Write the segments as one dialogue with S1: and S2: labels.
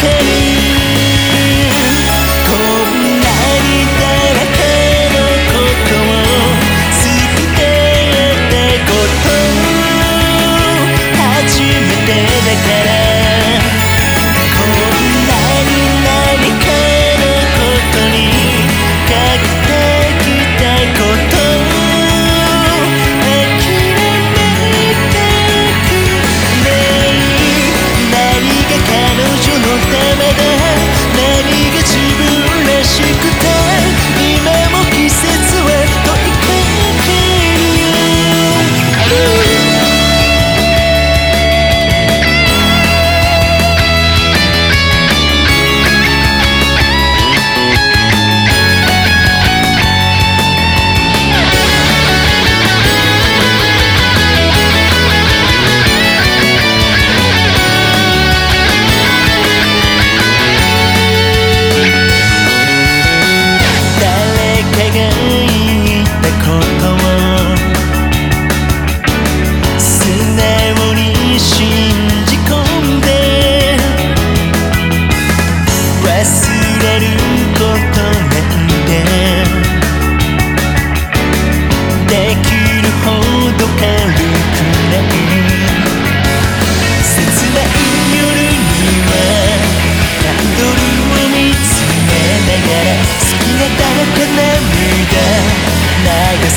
S1: ける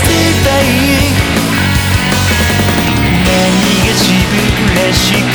S1: たい。何が自分らしく